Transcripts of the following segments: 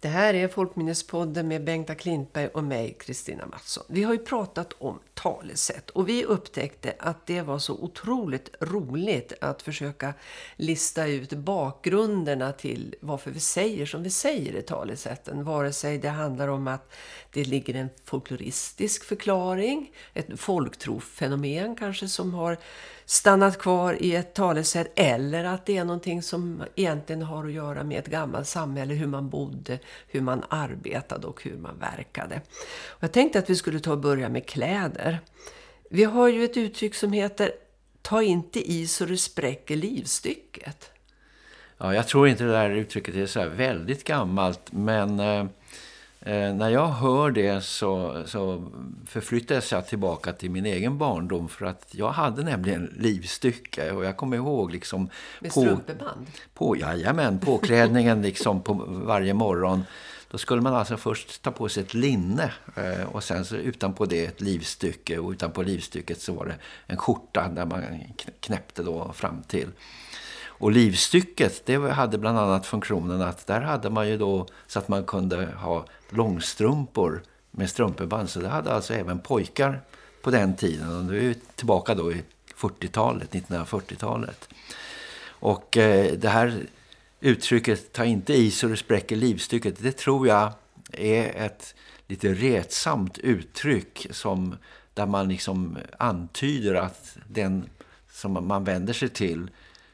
Det här är Folkminnespodden med Bengta Klintberg och mig, Kristina Mattsson. Vi har ju pratat om talesätt och vi upptäckte att det var så otroligt roligt att försöka lista ut bakgrunderna till varför vi säger som vi säger i talesätten. Vare sig det handlar om att det ligger en folkloristisk förklaring, ett folktrofenomen kanske som har stannat kvar i ett talesätt eller att det är någonting som egentligen har att göra med ett gammalt samhälle, hur man bodde, hur man arbetade och hur man verkade. Och jag tänkte att vi skulle ta och börja med kläder. Vi har ju ett uttryck som heter ta inte i så du spräcker livstycket. Ja, jag tror inte det där uttrycket är så väldigt gammalt men... Eh Eh, när jag hör det så, så förflyttas jag tillbaka till min egen barndom för att jag hade nämligen livstycke och jag kommer ihåg liksom Med på, strumpeband? På, jajamän, påklädningen liksom på varje morgon. Då skulle man alltså först ta på sig ett linne eh, och sen så utanpå det ett livstycke och utanpå livstycket så var det en skjorta där man knäppte då fram till. Och livstycket det hade bland annat funktionen att där hade man ju då så att man kunde ha långstrumpor med strumpeband. Så det hade alltså även pojkar på den tiden. Och nu är vi tillbaka då i 40-talet, 1940-talet. Och eh, det här uttrycket ta inte i så du spräcker livstycket. Det tror jag är ett lite retsamt uttryck som där man liksom antyder att den som man vänder sig till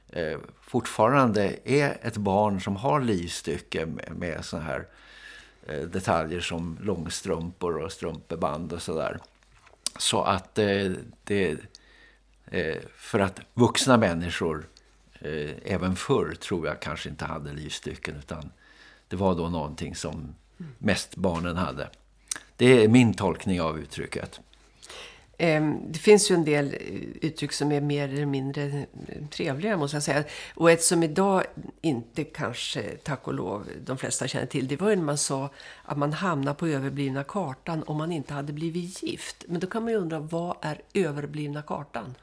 eh, fortfarande är ett barn som har livstycke med, med såna här eh, detaljer som långstrumpor och strumpeband och sådär. Så att eh, det eh, för att vuxna människor eh, även förr tror jag kanske inte hade livstycken utan det var då någonting som mest barnen hade. Det är min tolkning av uttrycket. Ehm, det finns ju en del eh, uttryck som är mer eller mindre eh, trevliga måste jag säga. Och ett som idag inte kanske, tack och lov, de flesta känner till. Det var ju när man sa att man hamnar på överblivna kartan om man inte hade blivit gift. Men då kan man ju undra, vad är överblivna kartan?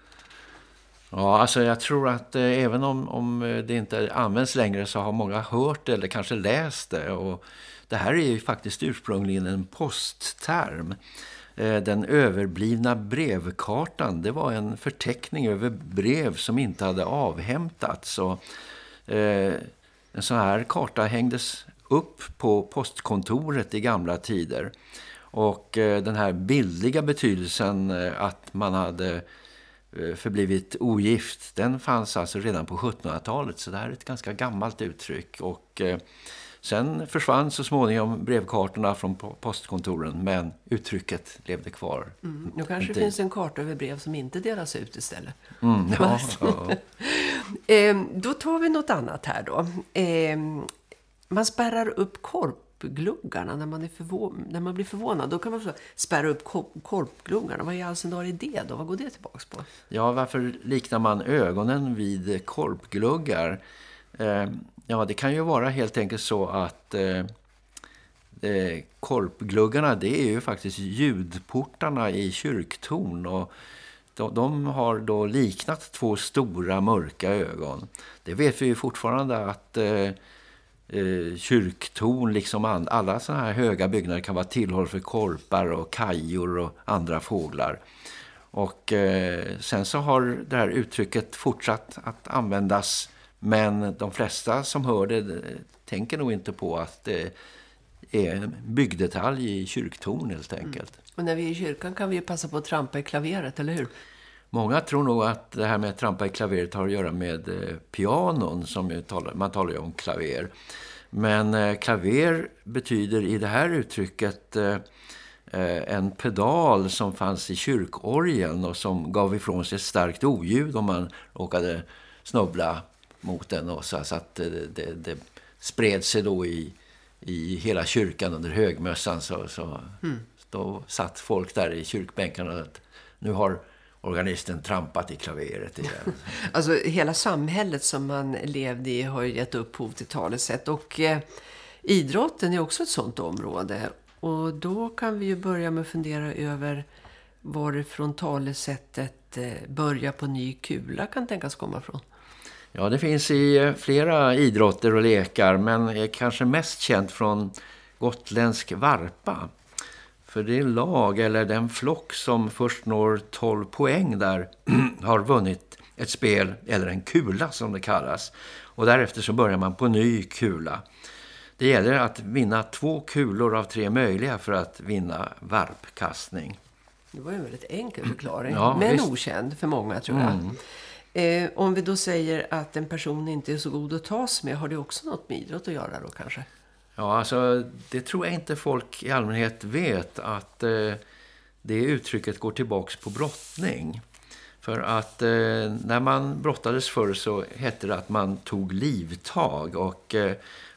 Ja, alltså jag tror att eh, även om, om eh, det inte används längre så har många hört det eller kanske läst det. Och det här är ju faktiskt ursprungligen en postterm. Eh, den överblivna brevkartan. Det var en förteckning över brev som inte hade avhämtats. Och, eh, en sån här karta hängdes upp på postkontoret i gamla tider. Och eh, den här bildliga betydelsen eh, att man hade eh, förblivit ogift, den fanns alltså redan på 1700-talet. Så det här är ett ganska gammalt uttryck. Och eh, Sen försvann så småningom brevkartorna från postkontoren men uttrycket levde kvar. Mm, nu kanske det finns en karta över brev som inte delas ut istället. Mm, ja, ja. eh, då tar vi något annat här då. Eh, man spärrar upp korpgluggarna när man, är när man blir förvånad. Då kan man spärra upp korpgluggarna. Vad är alltså är det då? Vad går det tillbaka på? Ja, varför liknar man ögonen vid korpgluggar? Eh, Ja, det kan ju vara helt enkelt så att eh, eh, korpgluggarna det är ju faktiskt ljudportarna i kyrktorn och de, de, har då liknat två stora mörka ögon. Det vet vi ju fortfarande att eh, eh, kyrktorn liksom an, alla sådana här höga byggnader kan vara tillhåll för korpar och kajor och andra fåglar. Och eh, sen så har det här uttrycket fortsatt att användas men de flesta som hör det tänker nog inte på att det är en byggdetalj i kyrktorn helt enkelt. Mm. Och när vi är i kyrkan kan vi ju passa på att trampa i klaveret, eller hur? Många tror nog att det här med att trampa i klaveret har att göra med eh, pianon. Som talar, man talar ju om klaver. Men eh, klaver betyder i det här uttrycket eh, en pedal som fanns i kyrkorgeln och som gav ifrån sig ett starkt oljud om man råkade snubbla mot den och så, att det, det, det spred sig då i, i hela kyrkan under högmössan så, så mm. då satt folk där i kyrkbänkarna att nu har organisten trampat i klaveret igen. alltså hela samhället som man levde i har ju gett upphov till talesätt och eh, idrotten är också ett sånt område och då kan vi ju börja med att fundera över varifrån talesättet eh, börja på ny kula kan tänkas komma från. Ja, det finns i eh, flera idrotter och lekar men är kanske mest känt från gotländsk varpa. För det lag eller den flock som först når 12 poäng där har vunnit ett spel eller en kula som det kallas. Och därefter så börjar man på ny kula. Det gäller att vinna två kulor av tre möjliga för att vinna varpkastning. Det var en väldigt enkel förklaring, ja, men visst. okänd för många tror jag. Mm. Eh, om vi då säger att en person inte är så god att tas med, har det också något med idrott att göra då kanske? Ja, alltså det tror jag inte folk i allmänhet vet att eh, det uttrycket går tillbaks på brottning. För att eh, när man brottades förr så hette det att man tog livtag och eh,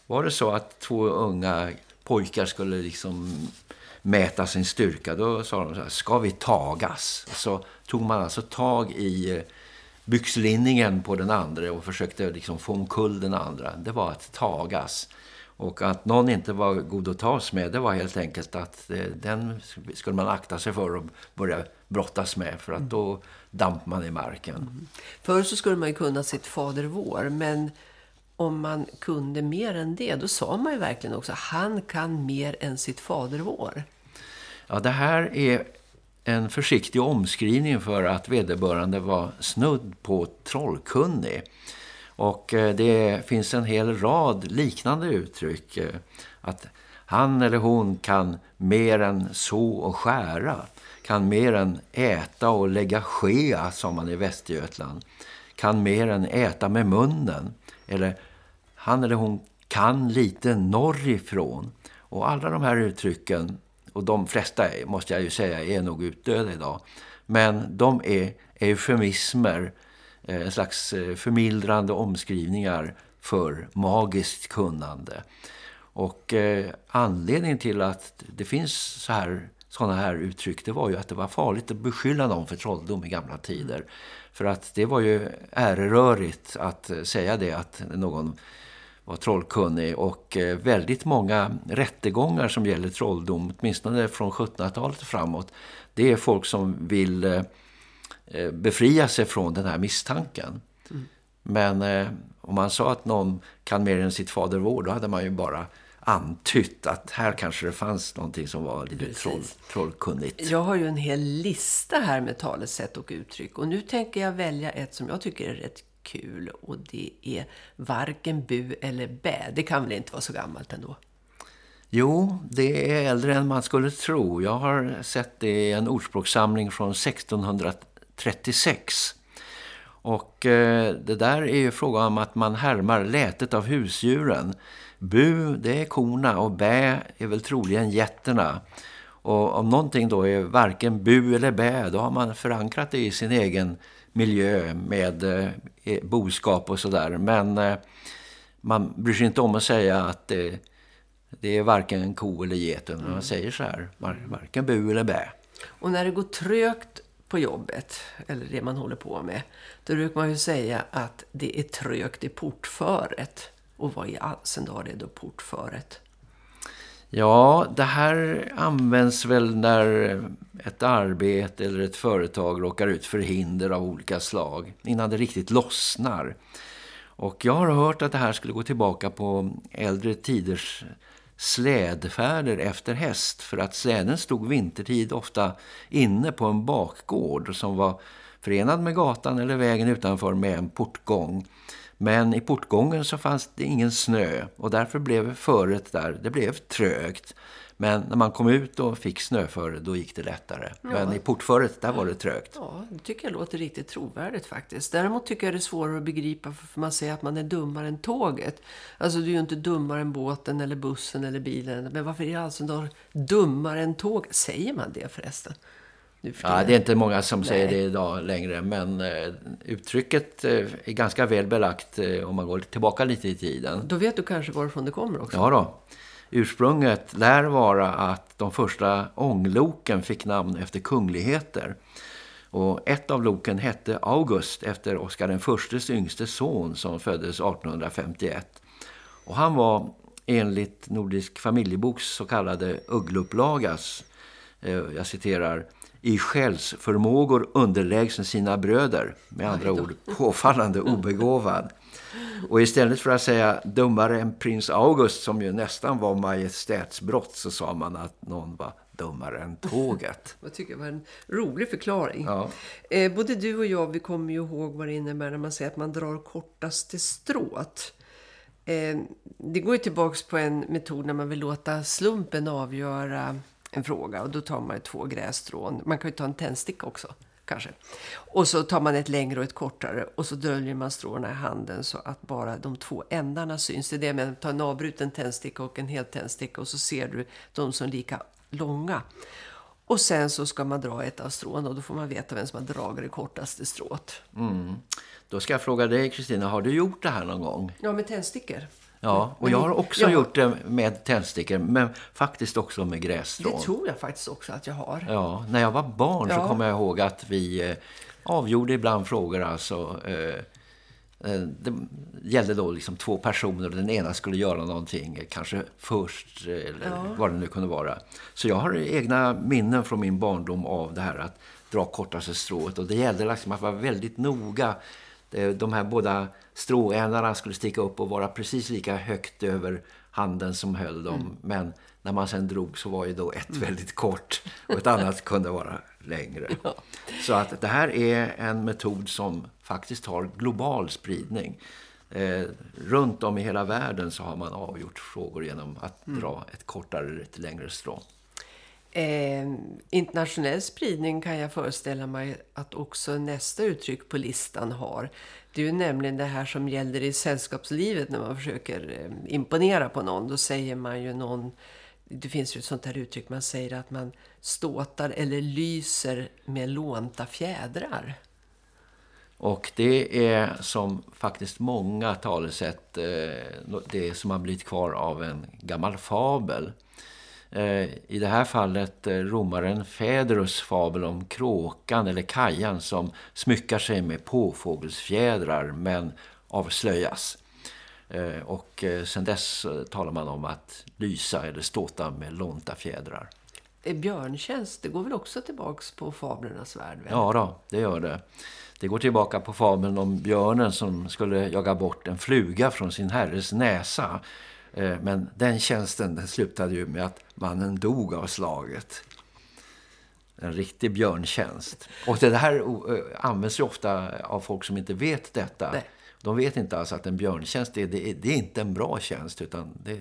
var det så att två unga pojkar skulle liksom mäta sin styrka då sa de så här, ska vi tagas? Så tog man alltså tag i eh, byxlinningen på den andra och försökte liksom få omkull den andra. Det var att tagas. Och att någon inte var god att tas med, det var helt enkelt att eh, den skulle man akta sig för att börja brottas med. För att då damp man i marken. Mm. Förr så skulle man ju kunna sitt fader vår, men om man kunde mer än det, då sa man ju verkligen också han kan mer än sitt fader vår. Ja, det här är en försiktig omskrivning för att vederbörande var snudd på trollkunnig. Och eh, det finns en hel rad liknande uttryck. Eh, att han eller hon kan mer än så och skära. Kan mer än äta och lägga skea, som man i Västergötland. Kan mer än äta med munnen. Eller han eller hon kan lite norrifrån. Och alla de här uttrycken, och de flesta måste jag ju säga är nog utdöda idag. Men de är eufemismer Eh, en slags eh, förmildrande omskrivningar för magiskt kunnande. Och eh, anledningen till att det finns så här, sådana här uttryck det var ju att det var farligt att beskylla någon för trolldom i gamla tider. För att det var ju ärerörigt att eh, säga det att någon var trollkunnig och väldigt många rättegångar som gäller trolldom, åtminstone från 1700-talet framåt, det är folk som vill Eh, befria sig från den här misstanken. Mm. Men eh, om man sa att någon kan mer än sitt fader vår, då hade man ju bara antytt att här kanske det fanns någonting som var lite troll, trollkunnigt. Jag har ju en hel lista här med talesätt och uttryck. Och nu tänker jag välja ett som jag tycker är rätt kul. Och det är varken bu eller bä. Det kan väl inte vara så gammalt ändå? Jo, det är äldre än man skulle tro. Jag har sett det i en ordspråkssamling från 1600 36. Och eh, det där är ju fråga om att man härmar lätet av husdjuren. Bu, det är korna och bä är väl troligen jätterna. Och om någonting då är varken bu eller bä, då har man förankrat det i sin egen miljö med eh, boskap och sådär. Men eh, man bryr sig inte om att säga att det, det är varken en ko eller geten. Mm. Man säger så här, varken bu eller bä. Och när det går trögt på jobbet, eller det man håller på med, då brukar man ju säga att det är trögt i portföret. Och vad i allsen då är då portföret? Ja, det här används väl när ett arbete eller ett företag råkar ut för hinder av olika slag innan det riktigt lossnar. Och jag har hört att det här skulle gå tillbaka på äldre tiders slädfärder efter häst för att släden stod vintertid ofta inne på en bakgård som var förenad med gatan eller vägen utanför med en portgång. Men i portgången så fanns det ingen snö och därför blev föret där, det blev trögt. Men när man kom ut och fick snöföre, då gick det lättare. Ja. Men i portföret, där var det trögt. Ja, det tycker jag låter riktigt trovärdigt faktiskt. Däremot tycker jag det är svårare att begripa för man säger att man är dummare än tåget. Alltså du är ju inte dummare än båten eller bussen eller bilen. Men varför är det alltså då dummare än tåg? Säger man det förresten? Ja, det är inte många som Nej. säger det idag längre. Men eh, uttrycket eh, är ganska väl belagt eh, om man går tillbaka lite i tiden. Då vet du kanske varifrån det kommer också. Ja då. Ursprunget lär vara att de första ångloken fick namn efter kungligheter. Och ett av loken hette August efter Oscar den förstes yngste son som föddes 1851. Och han var enligt Nordisk familjeboks så kallade Uggluplagas, eh, jag citerar, i själsförmågor underlägsen sina bröder. Med andra ord påfallande obegåvad. Och istället för att säga dummare än prins August som ju nästan var majestätsbrott så sa man att någon var dummare än tåget. jag tycker det var en rolig förklaring. Ja. Eh, både du och jag vi kommer ju ihåg vad det innebär när man säger att man drar kortaste strået. Eh, det går ju tillbaks på en metod när man vill låta slumpen avgöra en fråga. Och då tar man två grässtrån. Man kan ju ta en tändsticka också kanske. Och så tar man ett längre och ett kortare och så döljer man stråna i handen så att bara de två ändarna syns. Det är det med att ta en avbruten tändsticka och en hel tändsticka och så ser du de som är lika långa. Och sen så ska man dra ett av strån och då får man veta vem som har dragit det kortaste strået. Mm. Då ska jag fråga dig Kristina, har du gjort det här någon gång? Ja, med tändstickor. Ja, och jag har också jag... gjort det med tändstickor, men faktiskt också med grässtrån. Det tror jag faktiskt också att jag har. Ja, när jag var barn ja. så kommer jag ihåg att vi eh, avgjorde ibland frågor alltså... Eh, Eh, det gällde då liksom två personer och den ena skulle göra någonting kanske först eller ja. vad det nu kunde vara. Så jag har egna minnen från min barndom av det här att dra kortaste strået och det gällde liksom att vara väldigt noga. De här båda stråändarna skulle sticka upp och vara precis lika högt över handen som höll dem. Mm. Men när man sen drog så var ju då ett mm. väldigt kort och ett annat kunde vara längre. Ja. Så att det här är en metod som faktiskt har global spridning. Eh, runt om i hela världen så har man avgjort frågor genom att mm. dra ett kortare eller ett längre strå. Eh, internationell spridning kan jag föreställa mig att också nästa uttryck på listan har. Det är ju nämligen det här som gäller i sällskapslivet när man försöker eh, imponera på någon. Då säger man ju någon det finns ju ett sånt här uttryck, man säger att man ståtar eller lyser med lånta fjädrar. Och det är som faktiskt många talesätt, eh, det som har blivit kvar av en gammal fabel. Eh, I det här fallet eh, romaren Fäderus fabel om kråkan eller kajan som smyckar sig med påfågelsfjädrar men avslöjas. Eh, och sen dess talar man om att lysa eller ståta med lånta fjädrar. Björntjänst, det går väl också tillbaks på fablernas värld? Väl? Ja då, det gör det. Det går tillbaka på fabeln om björnen som skulle jaga bort en fluga från sin herres näsa. Eh, men den tjänsten den slutade ju med att mannen dog av slaget. En riktig björntjänst. Och det här används ju ofta av folk som inte vet detta. Nej. De vet inte alls att en björntjänst är, det är, det är inte en bra tjänst utan det,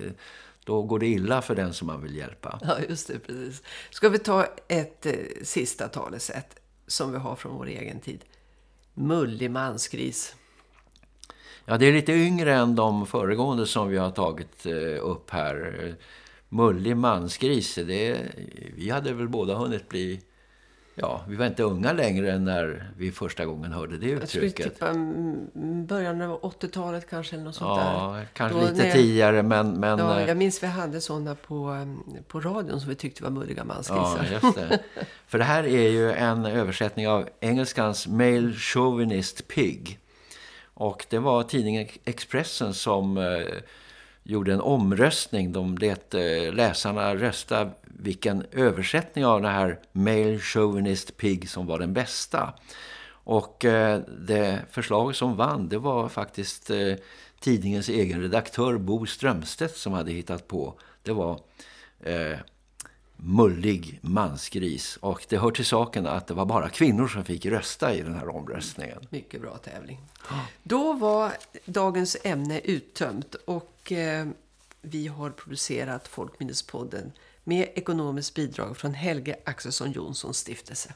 då går det illa för den som man vill hjälpa. Ja, just det, precis. Ska vi ta ett eh, sista talesätt som vi har från vår egen tid. Mullig mansgris. Ja, det är lite yngre än de föregående som vi har tagit eh, upp här. Mullig mansgris, det, vi hade väl båda hunnit bli Ja, vi var inte unga längre än när vi första gången hörde det uttrycket. Jag skulle tippa början av 80-talet kanske eller något sånt ja, där. kanske Då lite tidigare men... men ja, eh, jag minns vi hade sådana på, på radion som vi tyckte var mulliga mansgrisar. Ja, just det. För det här är ju en översättning av engelskans Male Chauvinist Pig. Och det var tidningen Expressen som eh, gjorde en omröstning. De lät eh, läsarna rösta vilken översättning av den här Male Chauvinist Pig som var den bästa. Och eh, det förslag som vann det var faktiskt eh, tidningens egen redaktör Bo Strömstedt som hade hittat på. Det var eh, mullig mansgris. Och det hör till saken att det var bara kvinnor som fick rösta i den här omröstningen. Mycket bra tävling. Då var dagens ämne uttömt och eh, vi har producerat Folkminnespodden med ekonomiskt bidrag från Helge Axelsson Jonssons stiftelse.